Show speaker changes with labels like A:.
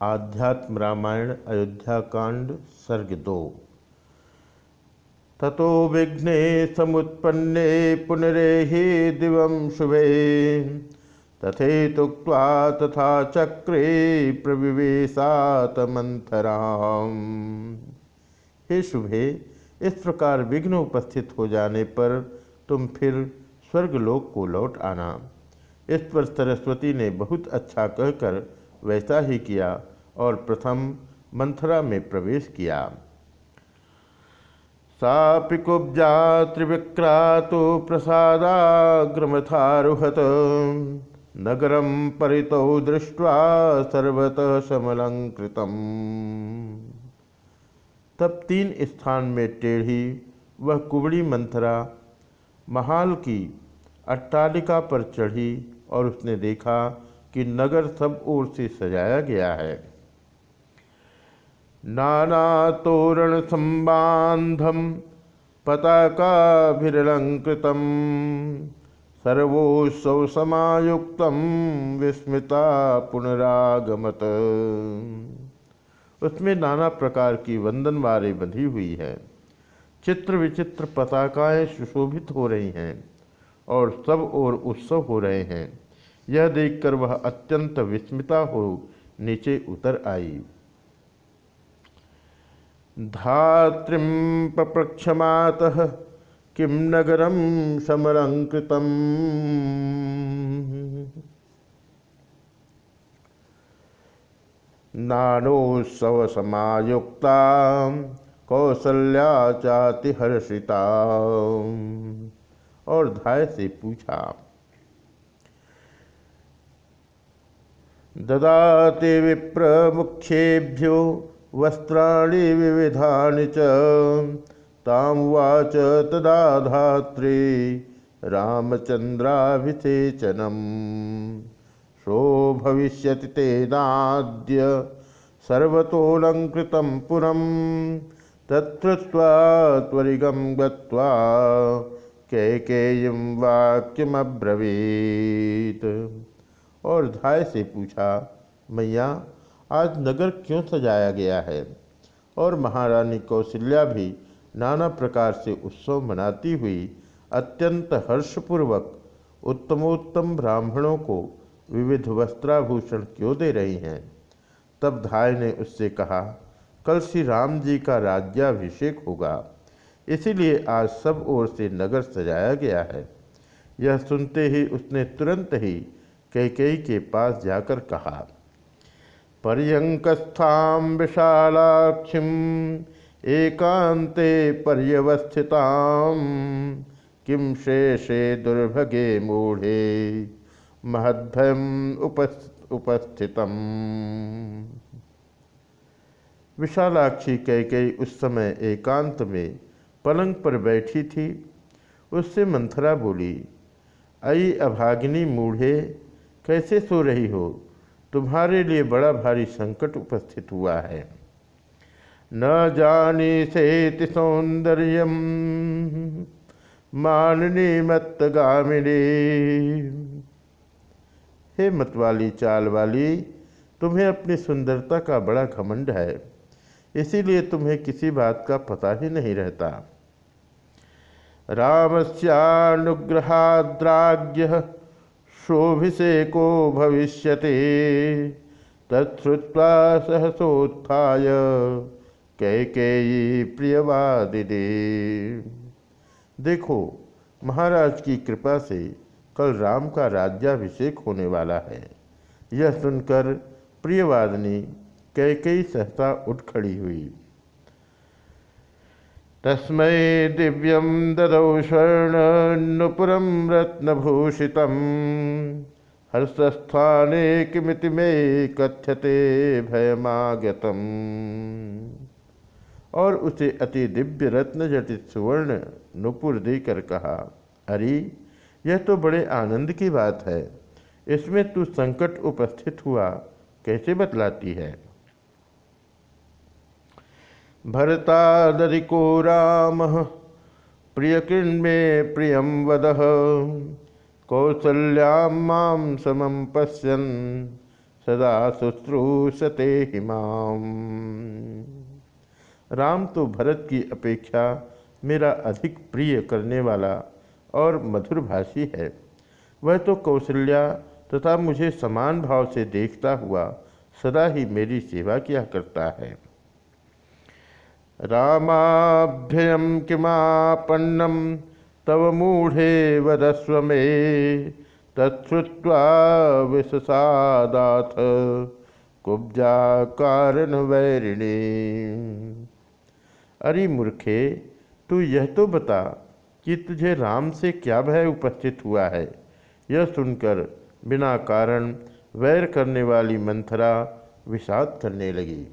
A: आध्यात्म रामायण, अयोध्या कांड, सर्ग दो। ततो विघ्ने समुत्पन्ने पुनरेहि दिव शुभे। तथे तुक्त्वा तथा चक्रे प्रविवेशात मंथराम हे शुभे, इस प्रकार विघ्न उपस्थित हो जाने पर तुम फिर स्वर्गलोक को लौट आना। इस पर सरस्वती ने बहुत अच्छा कहकर वैसा ही किया और प्रथम मंथरा में प्रवेश किया। सापिकुब्जा त्रिविक्रातो प्रसादाग्रमथारुहत नगरम परितो दृष्ट्वा सर्वतः समलंकृतम। तब तीन स्थान में टेढ़ी, वह कुबड़ी मंथरा, महाल की अट्टालिका पर चढ़ी और उसने देखा कि नगर सब ओर से सजाया गया है। नाना तोरण संबाधम पताकाभिलंकृत सर्वोत्सव समायुक्त विस्मिता पुनरागमत। उसमें नाना प्रकार की वंदनवारें बंधी हुई है। चित्र विचित्र पताकाएँ सुशोभित हो रही हैं और सब ओर उत्सव हो रहे हैं। यह देखकर वह अत्यंत विस्मिता हो नीचे उतर आई। धात्रिम पप्रक्षमात किम नगरम समलंकृत नानोत्सव समायुक्ता कौसल्या चाति हर्षिता और धाय से पूछा ददाति विप्र मुख्येभ्यो वस्त्राणि विविधानि च। तामुवाच तदा धात्री रामचंद्राभिषेचनम सो भविष्य तेनाद्य सर्वतोलंकृत पुरम। तत्वा त्वरिगम गत्वा और धाय से पूछा, मैया, आज नगर क्यों सजाया गया है? और महारानी कौशल्या भी नाना प्रकार से उत्सव मनाती हुई अत्यंत हर्षपूर्वक उत्तमोत्तम ब्राह्मणों को विविध वस्त्राभूषण क्यों दे रही हैं? तब धाय ने उससे कहा, कल श्री राम जी का राज्याभिषेक होगा। इसीलिए आज सब ओर से नगर सजाया गया है। यह सुनते ही उसने तुरंत ही कैकेयी के पास जाकर कहा पर्यंकस्थाम विशालाक्षिम एकांते पर्यवस्थिताम किम शेषे दुर्भगे मूढ़े महद्भयम उपस्थितम। विशालाक्षी कैकेयी उस समय एकांत में पलंग पर बैठी थी। उससे मंथरा बोली आई अभागिनी मूढ़े कैसे सो रही हो? तुम्हारे लिए बड़ा भारी संकट उपस्थित हुआ है। न जानी से सौंदर्य माननी मत गामिनी। हे मतवाली चाल वाली तुम्हें अपनी सुंदरता का बड़ा घमंड है, इसीलिए तुम्हें किसी बात का पता ही नहीं रहता। रामस्यानुग्रहाद्राग्य शोभिषेको भविष्य तत्वा सहसोत्थाय कैकेयी प्रियवादिदे देखो, महाराज की कृपा से कल राम का राज्याभिषेक होने वाला है। यह सुनकर प्रियवादिनी कैकेयी सहसा उठ खड़ी हुई। तस्म दिव्यम ददौ स्वर्ण नुपुरम रत्नभूषित हर्षस्थाने किमिति मे कथ्यते भयमागतम। और उसे अति दिव्य रत्न जटित सुवर्ण नुपुर देकर कहा, अरे, यह तो बड़े आनंद की बात है। इसमें तू संकट उपस्थित हुआ, कैसे बतलाती है? भरतादरिको राम। प्रियकृन्मे प्रियं वदः। कौसल्यां समं पश्यन्, सदा शुश्रूषते हिमाम राम तो भरत की अपेक्षा मेरा अधिक प्रिय करने वाला और मधुरभाषी है। वह तो कौशल्या तथा मुझे समान भाव से देखता हुआ सदा ही मेरी सेवा किया करता है। रामाभ्ययम किमापन्नम तव मूढ़े वदस्व में। तत्वा विषसादाथ कुब्जा कारण वैरिणी अरे मूर्खे, तू यह तो बता कि तुझे राम से क्या भय उपस्थित हुआ है? यह सुनकर बिना कारण वैर करने वाली मंथरा विषाद करने लगी।